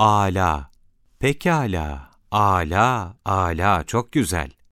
Ala. Pekala. Ala, ala, çok güzel.